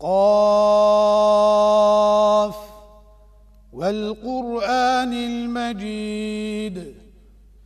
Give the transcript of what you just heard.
قاف والقرآن المجيد.